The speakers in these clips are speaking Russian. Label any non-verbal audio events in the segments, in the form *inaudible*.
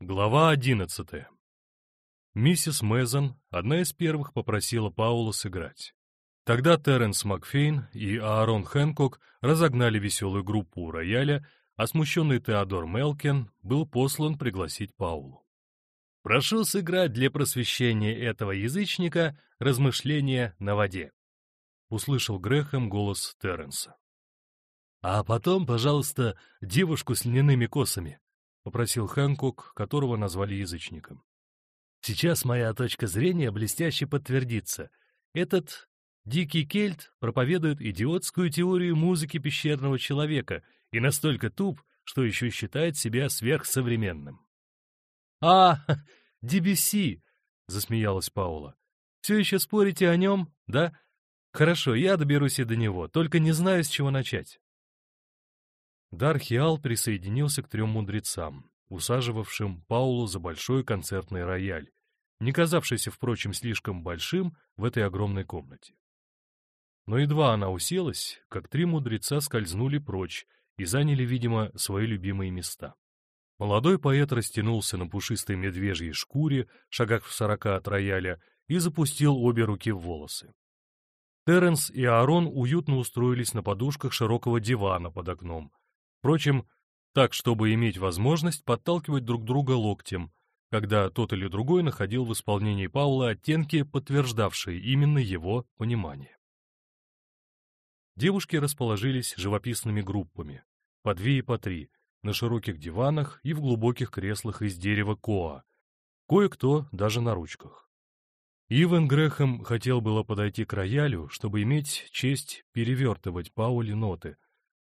Глава одиннадцатая. Миссис Мэзон, одна из первых, попросила Паула сыграть. Тогда Терренс Макфейн и Аарон Хэнкок разогнали веселую группу у рояля, а смущенный Теодор Мелкен был послан пригласить Паулу. «Прошу сыграть для просвещения этого язычника размышления на воде», — услышал Грехом голос Терренса. «А потом, пожалуйста, девушку с льняными косами», попросил Хэнкок, которого назвали язычником. Сейчас моя точка зрения блестяще подтвердится. Этот дикий кельт проповедует идиотскую теорию музыки пещерного человека и настолько туп, что еще считает себя сверхсовременным. «А, *laughs* DBC!» — засмеялась Паула. «Все еще спорите о нем, да? Хорошо, я доберусь и до него, только не знаю, с чего начать». Дархиал присоединился к трем мудрецам, усаживавшим Паулу за большой концертный рояль, не казавшийся, впрочем, слишком большим в этой огромной комнате. Но едва она уселась, как три мудреца скользнули прочь и заняли, видимо, свои любимые места. Молодой поэт растянулся на пушистой медвежьей шкуре, шагах в сорока от рояля, и запустил обе руки в волосы. Терренс и Аарон уютно устроились на подушках широкого дивана под окном, Впрочем, так, чтобы иметь возможность подталкивать друг друга локтем, когда тот или другой находил в исполнении Паула оттенки, подтверждавшие именно его понимание. Девушки расположились живописными группами, по две и по три, на широких диванах и в глубоких креслах из дерева коа, кое-кто даже на ручках. Иван Грехом хотел было подойти к роялю, чтобы иметь честь перевертывать Пауле ноты,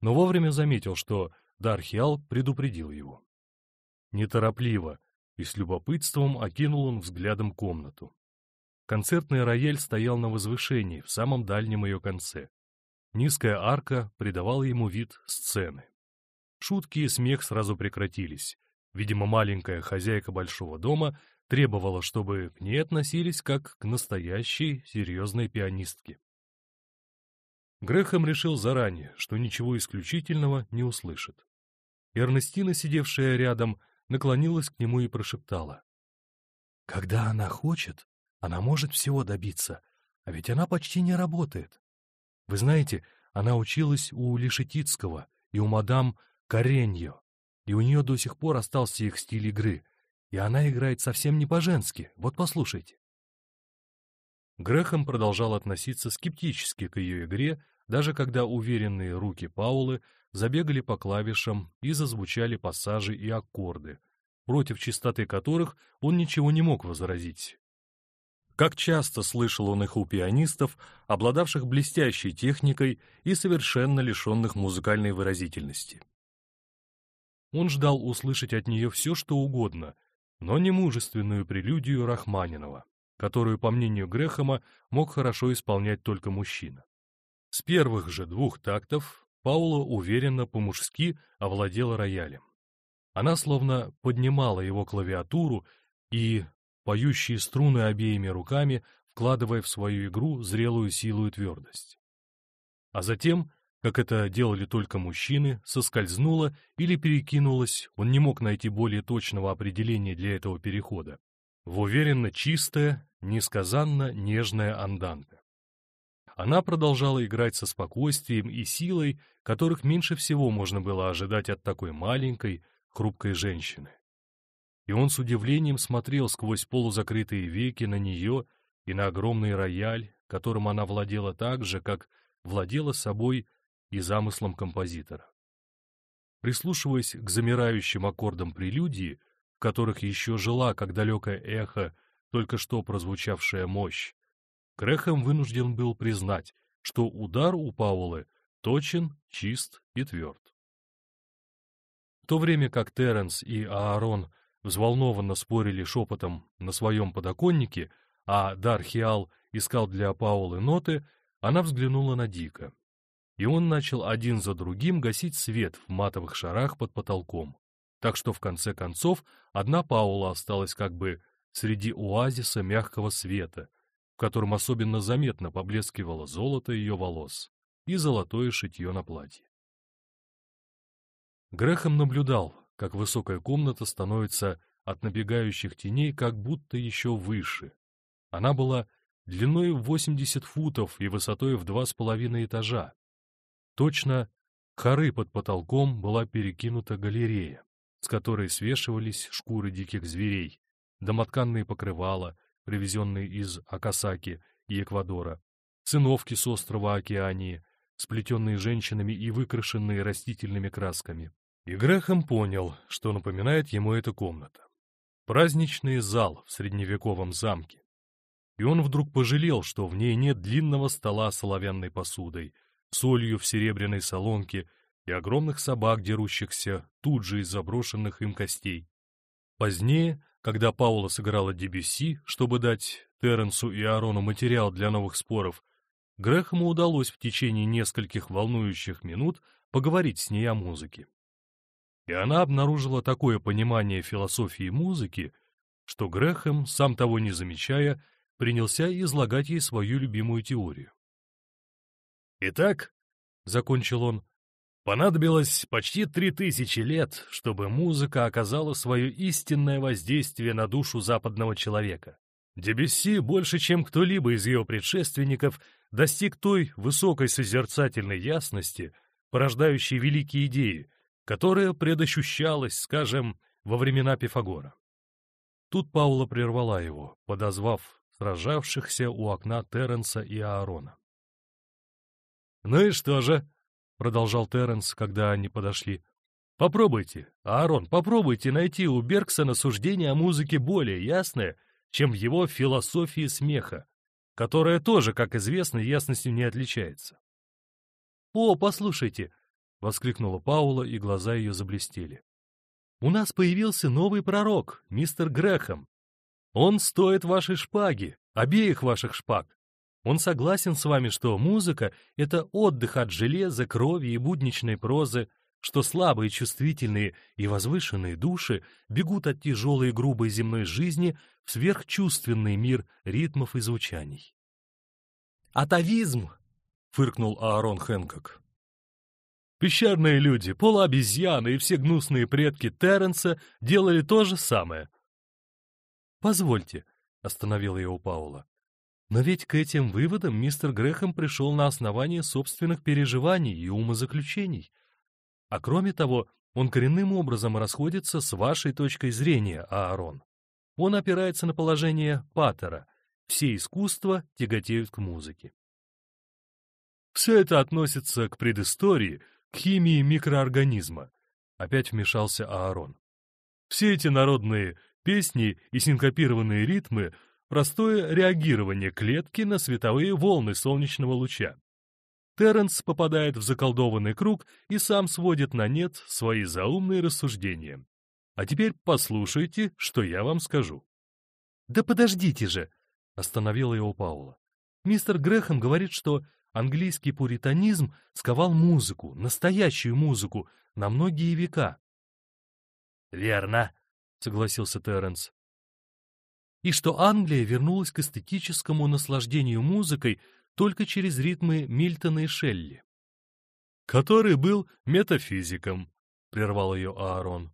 но вовремя заметил, что Дархиал предупредил его. Неторопливо и с любопытством окинул он взглядом комнату. Концертный рояль стоял на возвышении, в самом дальнем ее конце. Низкая арка придавала ему вид сцены. Шутки и смех сразу прекратились. Видимо, маленькая хозяйка большого дома требовала, чтобы к ней относились как к настоящей серьезной пианистке. Грехом решил заранее, что ничего исключительного не услышит. Эрнестина, сидевшая рядом, наклонилась к нему и прошептала. «Когда она хочет, она может всего добиться, а ведь она почти не работает. Вы знаете, она училась у Лишетицкого и у мадам Кареньо, и у нее до сих пор остался их стиль игры, и она играет совсем не по-женски, вот послушайте». Грехом продолжал относиться скептически к ее игре, даже когда уверенные руки Паулы забегали по клавишам и зазвучали пассажи и аккорды, против чистоты которых он ничего не мог возразить. Как часто слышал он их у пианистов, обладавших блестящей техникой и совершенно лишенных музыкальной выразительности. Он ждал услышать от нее все, что угодно, но не мужественную прелюдию Рахманинова, которую, по мнению Грехома, мог хорошо исполнять только мужчина. С первых же двух тактов Паула уверенно по-мужски овладела роялем. Она словно поднимала его клавиатуру и, поющие струны обеими руками, вкладывая в свою игру зрелую силу и твердость. А затем, как это делали только мужчины, соскользнула или перекинулась, он не мог найти более точного определения для этого перехода, в уверенно чистое, несказанно нежное анданте. Она продолжала играть со спокойствием и силой, которых меньше всего можно было ожидать от такой маленькой, хрупкой женщины. И он с удивлением смотрел сквозь полузакрытые веки на нее и на огромный рояль, которым она владела так же, как владела собой и замыслом композитора. Прислушиваясь к замирающим аккордам прелюдии, в которых еще жила, как далекое эхо, только что прозвучавшая мощь, Крэхэм вынужден был признать, что удар у Паулы точен, чист и тверд. В то время как Терренс и Аарон взволнованно спорили шепотом на своем подоконнике, а Дархиал искал для Паулы ноты, она взглянула на Дика. И он начал один за другим гасить свет в матовых шарах под потолком. Так что в конце концов одна Паула осталась как бы среди оазиса мягкого света — котором особенно заметно поблескивало золото ее волос и золотое шитье на платье. Грехом наблюдал, как высокая комната становится от набегающих теней как будто еще выше. Она была длиной в 80 футов и высотой в два с половиной этажа. Точно коры под потолком была перекинута галерея, с которой свешивались шкуры диких зверей, домотканные покрывала, привезенные из Акасаки и Эквадора, циновки с острова Океании, сплетенные женщинами и выкрашенные растительными красками. И Грехом понял, что напоминает ему эта комната. Праздничный зал в средневековом замке. И он вдруг пожалел, что в ней нет длинного стола с оловянной посудой, солью в серебряной солонке и огромных собак, дерущихся тут же из заброшенных им костей. Позднее, когда Паула сыграла Дебюсси, чтобы дать Терренсу и Аарону материал для новых споров, Грехому удалось в течение нескольких волнующих минут поговорить с ней о музыке. И она обнаружила такое понимание философии музыки, что Грехем, сам того не замечая, принялся излагать ей свою любимую теорию. «Итак», — закончил он, — «понадобилось почти три тысячи лет, чтобы музыка оказала свое истинное воздействие на душу западного человека. Дебюсси больше, чем кто-либо из ее предшественников, достиг той высокой созерцательной ясности, порождающей великие идеи, которая предощущалась, скажем, во времена Пифагора. Тут Паула прервала его, подозвав сражавшихся у окна Терренса и Аарона. «Ну и что же?» — продолжал Терренс, когда они подошли. «Попробуйте, Аарон, попробуйте найти у Бергсона суждение о музыке более ясное, чем в его философии смеха, которая тоже, как известно, ясностью не отличается». «О, послушайте!» — воскликнула Паула, и глаза ее заблестели. «У нас появился новый пророк, мистер Грэхэм. Он стоит вашей шпаги, обеих ваших шпаг. Он согласен с вами, что музыка — это отдых от железа, крови и будничной прозы, что слабые, чувствительные и возвышенные души бегут от тяжелой и грубой земной жизни в сверхчувственный мир ритмов и звучаний. «Атовизм!» — фыркнул Аарон Хэнкок. Пещерные люди, полуобезьяны и все гнусные предки Терренса делали то же самое. «Позвольте», — остановила его Паула. Но ведь к этим выводам мистер Грэхэм пришел на основании собственных переживаний и умозаключений. А кроме того, он коренным образом расходится с вашей точкой зрения, Аарон. Он опирается на положение Паттера. Все искусства тяготеют к музыке. Все это относится к предыстории, к химии микроорганизма. Опять вмешался Аарон. Все эти народные песни и синкопированные ритмы — простое реагирование клетки на световые волны солнечного луча. Терренс попадает в заколдованный круг и сам сводит на нет свои заумные рассуждения. А теперь послушайте, что я вам скажу. «Да подождите же!» — остановила его Паула. «Мистер Грэхэм говорит, что английский пуританизм сковал музыку, настоящую музыку, на многие века». «Верно», — согласился Терренс и что Англия вернулась к эстетическому наслаждению музыкой только через ритмы Мильтона и Шелли. «Который был метафизиком», — прервал ее Аарон.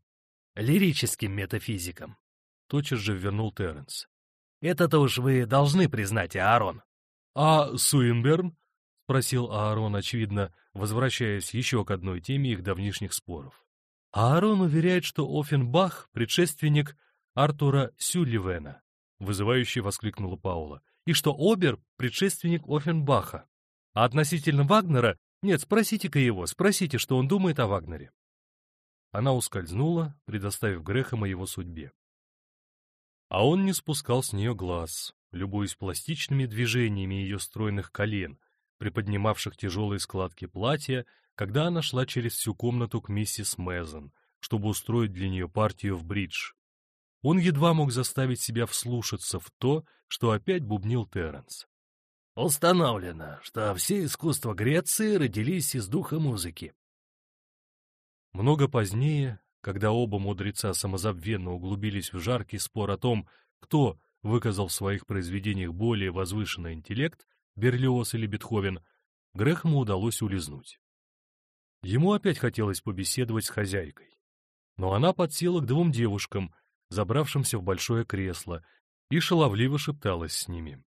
«Лирическим метафизиком», — тотчас же вернул Терренс. «Это-то уж вы должны признать, Аарон». «А Суинберн?» — спросил Аарон, очевидно, возвращаясь еще к одной теме их давнишних споров. Аарон уверяет, что Оффенбах — предшественник Артура Сюлливена, — вызывающе воскликнула Паула, «и что Обер — предшественник Оффенбаха. А относительно Вагнера, нет, спросите-ка его, спросите, что он думает о Вагнере». Она ускользнула, предоставив Грэхэма его судьбе. А он не спускал с нее глаз, любуясь пластичными движениями ее стройных колен, приподнимавших тяжелые складки платья, когда она шла через всю комнату к миссис Мэзон, чтобы устроить для нее партию в бридж. Он едва мог заставить себя вслушаться в то, что опять бубнил Терренс. «Установлено, что все искусства Греции родились из духа музыки». Много позднее, когда оба мудреца самозабвенно углубились в жаркий спор о том, кто выказал в своих произведениях более возвышенный интеллект, Берлиоз или Бетховен, Грехому удалось улизнуть. Ему опять хотелось побеседовать с хозяйкой. Но она подсела к двум девушкам — забравшимся в большое кресло, и шаловливо шепталась с ними.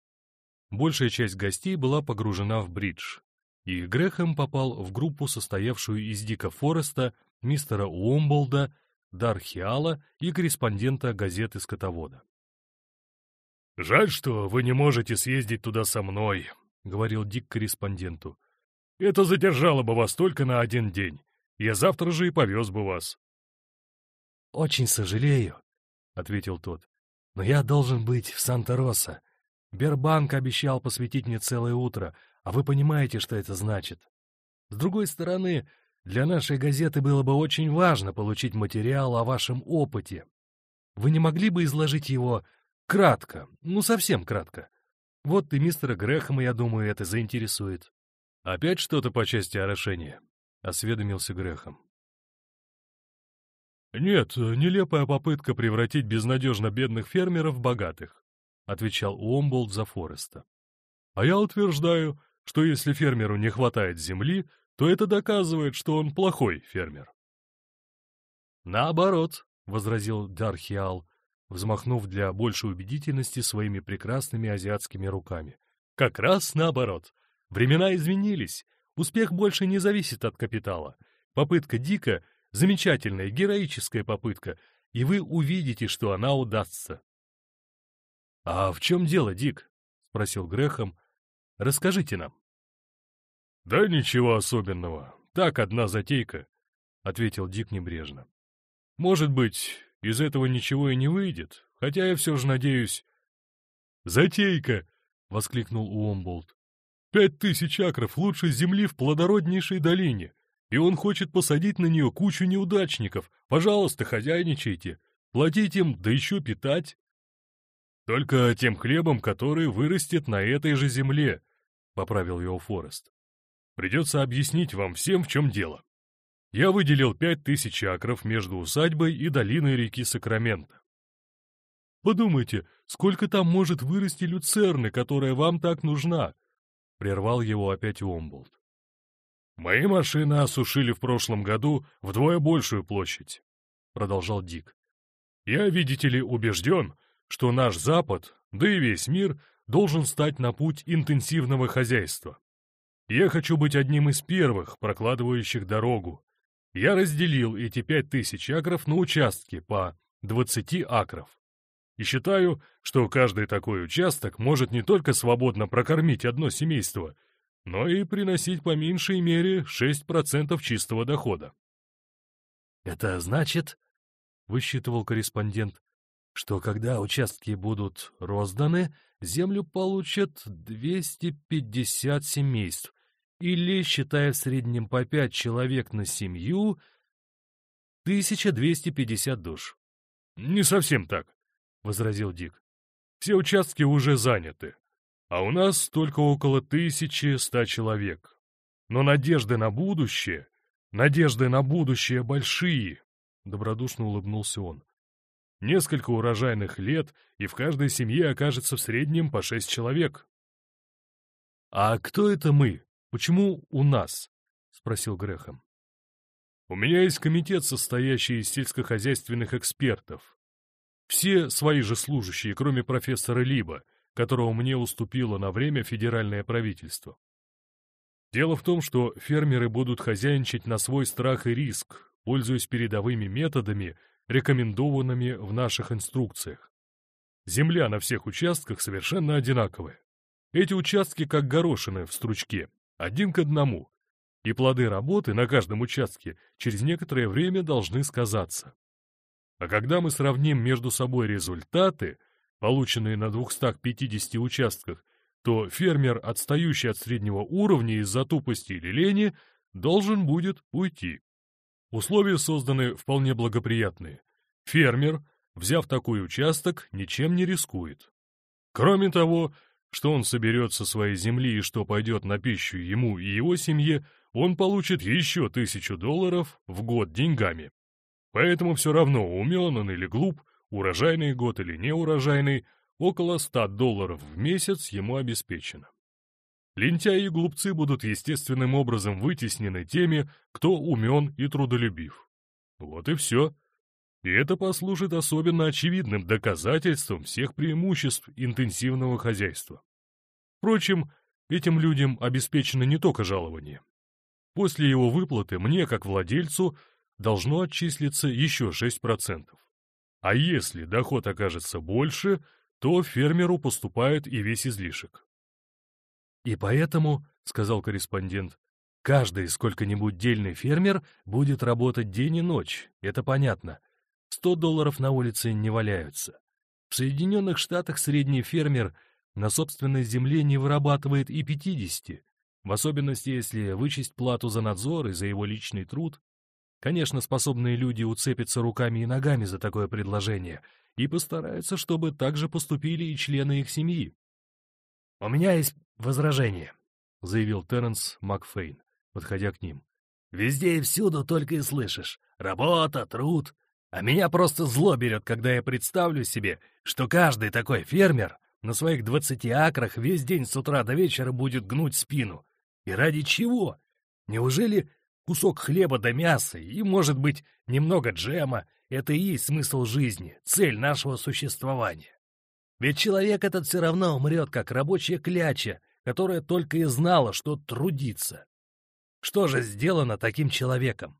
Большая часть гостей была погружена в бридж, и Грэхэм попал в группу, состоявшую из Дика Фореста, мистера Уомболда, Дархиала и корреспондента газеты «Скотовода». «Жаль, что вы не можете съездить туда со мной», — говорил Дик корреспонденту. «Это задержало бы вас только на один день. Я завтра же и повез бы вас». «Очень сожалею», — ответил тот. «Но я должен быть в Санта-Роса. Бербанк обещал посвятить мне целое утро, а вы понимаете, что это значит. С другой стороны, для нашей газеты было бы очень важно получить материал о вашем опыте. Вы не могли бы изложить его кратко, ну совсем кратко? Вот и мистера Грэхэма, я думаю, это заинтересует. «Опять что-то по части орошения?» — осведомился Грэхэм. «Нет, нелепая попытка превратить безнадежно бедных фермеров в богатых», — отвечал Уомболд за Фореста. «А я утверждаю, что если фермеру не хватает земли, то это доказывает, что он плохой фермер». «Наоборот», — возразил Дархиал, взмахнув для большей убедительности своими прекрасными азиатскими руками. «Как раз наоборот. Времена изменились. Успех больше не зависит от капитала. Попытка Дика — замечательная, героическая попытка, и вы увидите, что она удастся». «А в чем дело, Дик?» — спросил Грехом. «Расскажите нам». «Да ничего особенного. Так, одна затейка», — ответил Дик небрежно. «Может быть, из этого ничего и не выйдет, хотя я все же надеюсь...» «Затейка!» — воскликнул Уомболд. «Пять тысяч акров лучшей земли в плодороднейшей долине, и он хочет посадить на нее кучу неудачников. Пожалуйста, хозяйничайте, платить им, да еще питать». «Только тем хлебом, который вырастет на этой же земле», — поправил его Форест. «Придется объяснить вам всем, в чем дело. Я выделил пять тысяч акров между усадьбой и долиной реки Сакраменто. Подумайте, сколько там может вырасти люцерны, которая вам так нужна?» — прервал его опять Уомболд. «Мои машины осушили в прошлом году вдвое большую площадь», — продолжал Дик. «Я, видите ли, убежден, что наш Запад, да и весь мир, должен стать на путь интенсивного хозяйства. Я хочу быть одним из первых, прокладывающих дорогу. Я разделил эти пять тысяч акров на участки по 20 акров. И считаю, что каждый такой участок может не только свободно прокормить одно семейство, но и приносить по меньшей мере 6% чистого дохода. «Это значит, — высчитывал корреспондент, что когда участки будут розданы, землю получат 250 семейств, или, считая в среднем по 5 человек на семью, 1250 душ. «Не совсем так», — возразил Дик. «Все участки уже заняты, а у нас только около 1100 человек. Но надежды на будущее, надежды на будущее большие», — добродушно улыбнулся он. Несколько урожайных лет, и в каждой семье окажется в среднем по шесть человек. «А кто это мы? Почему у нас?» — спросил Грехом. «У меня есть комитет, состоящий из сельскохозяйственных экспертов. Все свои же служащие, кроме профессора Либа, которого мне уступило на время федеральное правительство. Дело в том, что фермеры будут хозяйничать на свой страх и риск, пользуясь передовыми методами, рекомендованными в наших инструкциях. Земля на всех участках совершенно одинаковая. Эти участки как горошины в стручке, один к одному, и плоды работы на каждом участке через некоторое время должны сказаться. А когда мы сравним между собой результаты, полученные на 250 участках, то фермер, отстающий от среднего уровня из-за тупости или лени, должен будет уйти. Условия созданы вполне благоприятные. Фермер, взяв такой участок, ничем не рискует. Кроме того, что он соберет со своей земли и что пойдет на пищу ему и его семье, он получит еще тысячу долларов в год деньгами. Поэтому все равно, умен он или глуп, урожайный год или неурожайный, около 100 долларов в месяц ему обеспечено. Лентяи и глупцы будут естественным образом вытеснены теми, кто умен и трудолюбив. Вот и все. И это послужит особенно очевидным доказательством всех преимуществ интенсивного хозяйства. Впрочем, этим людям обеспечено не только жалование. После его выплаты мне, как владельцу, должно отчислиться еще 6%. А если доход окажется больше, то фермеру поступает и весь излишек. «И поэтому, — сказал корреспондент, — каждый сколько-нибудь дельный фермер будет работать день и ночь, это понятно. Сто долларов на улице не валяются. В Соединенных Штатах средний фермер на собственной земле не вырабатывает и 50, в особенности если вычесть плату за надзор и за его личный труд. Конечно, способные люди уцепятся руками и ногами за такое предложение и постараются, чтобы так же поступили и члены их семьи. «У меня есть возражение», — заявил Терренс Макфейн, подходя к ним. «Везде и всюду только и слышишь. Работа, труд. А меня просто зло берет, когда я представлю себе, что каждый такой фермер на своих двадцати акрах весь день с утра до вечера будет гнуть спину. И ради чего? Неужели кусок хлеба да мяса и, может быть, немного джема — это и есть смысл жизни, цель нашего существования? Ведь человек этот все равно умрет, как рабочая кляча, которая только и знала, что трудиться. Что же сделано таким человеком?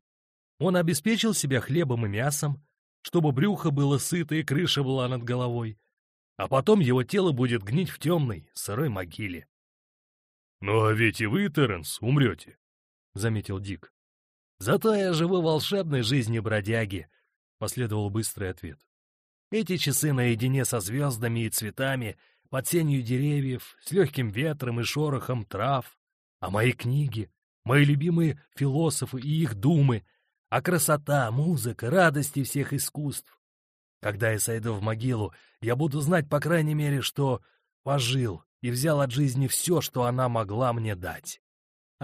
Он обеспечил себя хлебом и мясом, чтобы брюхо было сыто и крыша была над головой, а потом его тело будет гнить в темной, сырой могиле. «Ну а ведь и вы, Терренс, умрете», — заметил Дик. «Зато я живу волшебной жизнью бродяги», — последовал быстрый ответ. «Эти часы наедине со звездами и цветами, под сенью деревьев, с легким ветром и шорохом трав, а мои книги, мои любимые философы и их думы, а красота, музыка, радости всех искусств. Когда я сойду в могилу, я буду знать, по крайней мере, что пожил и взял от жизни все, что она могла мне дать.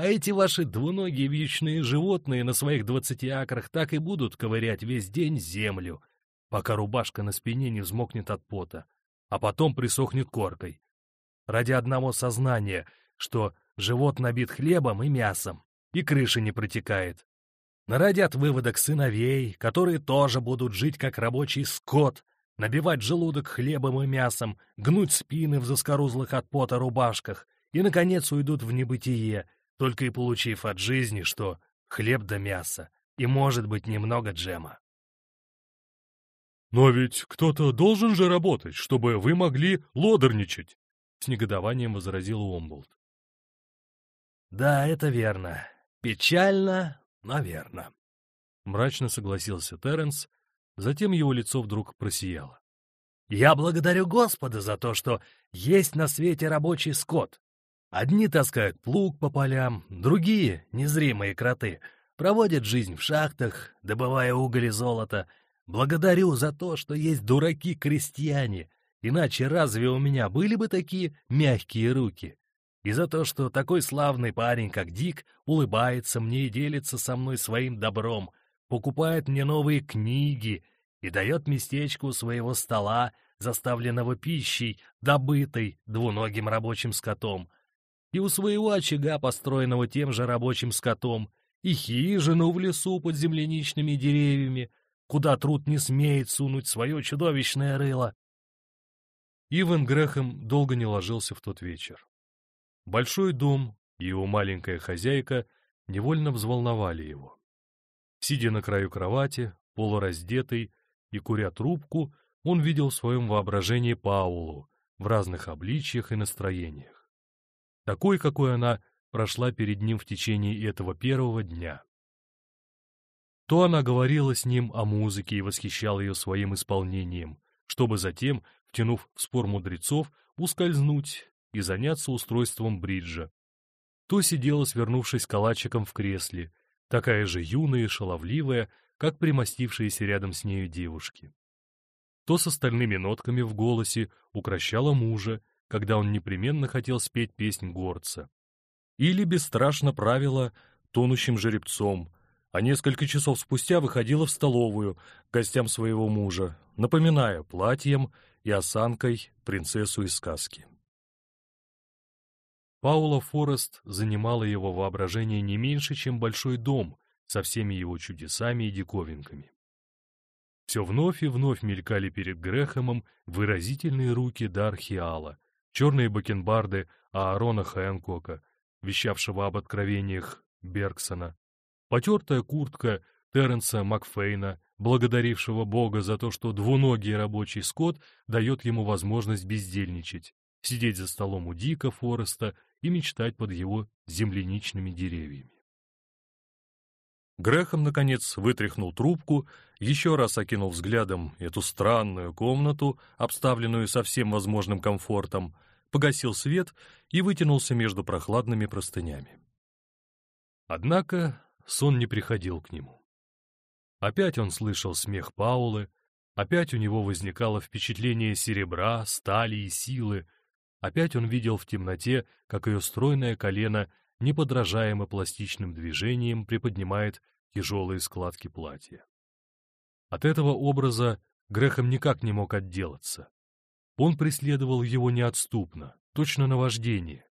А эти ваши двуногие вьючные животные на своих двадцати акрах так и будут ковырять весь день землю, пока рубашка на спине не взмокнет от пота, а потом присохнет коркой. Ради одного сознания, что живот набит хлебом и мясом, и крыша не протекает, Народят выводок сыновей, которые тоже будут жить как рабочий скот, набивать желудок хлебом и мясом, гнуть спины в заскорузлых от пота рубашках и, наконец, уйдут в небытие, только и получив от жизни, что хлеб да мясо и, может быть, немного джема. «Но ведь кто-то должен же работать, чтобы вы могли лодорничать!» — с негодованием возразил Уомболд. «Да, это верно. Печально, Наверно. Мрачно согласился Терренс, затем его лицо вдруг просияло. «Я благодарю Господа за то, что есть на свете рабочий скот. Одни таскают плуг по полям, другие, незримые кроты, проводят жизнь в шахтах, добывая уголь и золото. Благодарю за то, что есть дураки-крестьяне, иначе разве у меня были бы такие мягкие руки? и за то, что такой славный парень, как Дик, улыбается мне и делится со мной своим добром, покупает мне новые книги и дает местечко у своего стола, заставленного пищей, добытой двуногим рабочим скотом, и у своего очага, построенного тем же рабочим скотом, и хижину в лесу под земляничными деревьями, куда труд не смеет сунуть свое чудовищное рыло. Иван Грехом долго не ложился в тот вечер. Большой дом и его маленькая хозяйка невольно взволновали его. Сидя на краю кровати, полураздетый и куря трубку, он видел в своем воображении Паулу в разных обличьях и настроениях. Такой, какой она прошла перед ним в течение этого первого дня. То она говорила с ним о музыке и восхищала ее своим исполнением, чтобы затем, втянув в спор мудрецов, ускользнуть и заняться устройством бриджа. То сидела, свернувшись калачиком в кресле, такая же юная и шаловливая, как примостившиеся рядом с нею девушки. То с остальными нотками в голосе укращала мужа, когда он непременно хотел спеть песнь горца. Или бесстрашно правила тонущим жеребцом, а несколько часов спустя выходила в столовую гостям своего мужа, напоминая платьем и осанкой принцессу из сказки. Паула Форест занимала его воображение не меньше, чем большой дом со всеми его чудесами и диковинками. Все вновь и вновь мелькали перед Грехомом выразительные руки Дархиала, черные бакенбарды Аарона Хэнкока, вещавшего об откровениях Бергсона, потертая куртка Терренса Макфейна, благодарившего Бога за то, что двуногий рабочий скот дает ему возможность бездельничать, сидеть за столом у Дика Фореста и мечтать под его земляничными деревьями. Грехом, наконец, вытряхнул трубку, еще раз окинул взглядом эту странную комнату, обставленную со всем возможным комфортом, погасил свет и вытянулся между прохладными простынями. Однако сон не приходил к нему. Опять он слышал смех Паулы, опять у него возникало впечатление серебра, стали и силы, опять он видел в темноте, как ее стройное колено неподражаемо пластичным движением приподнимает тяжелые складки платья. От этого образа Грехом никак не мог отделаться. Он преследовал его неотступно, точно наваждение.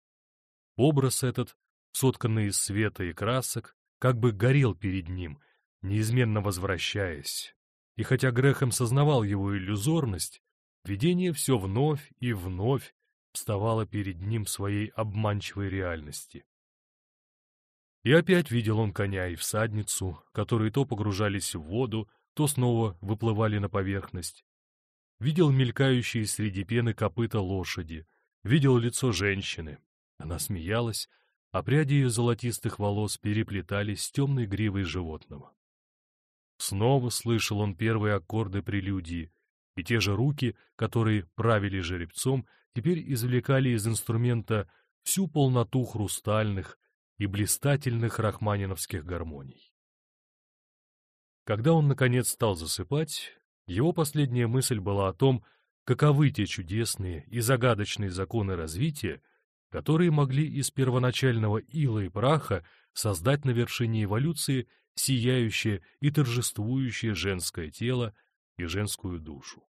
Образ этот, сотканный из света и красок, как бы горел перед ним, неизменно возвращаясь. И хотя Грехом сознавал его иллюзорность, видение все вновь и вновь вставало перед ним своей обманчивой реальности. И опять видел он коня и всадницу, которые то погружались в воду, то снова выплывали на поверхность. Видел мелькающие среди пены копыта лошади, видел лицо женщины. Она смеялась, а пряди ее золотистых волос переплетались с темной гривой животного. Снова слышал он первые аккорды прелюдии, и те же руки, которые правили жеребцом, теперь извлекали из инструмента всю полноту хрустальных, и блистательных рахманиновских гармоний. Когда он, наконец, стал засыпать, его последняя мысль была о том, каковы те чудесные и загадочные законы развития, которые могли из первоначального ила и праха создать на вершине эволюции сияющее и торжествующее женское тело и женскую душу.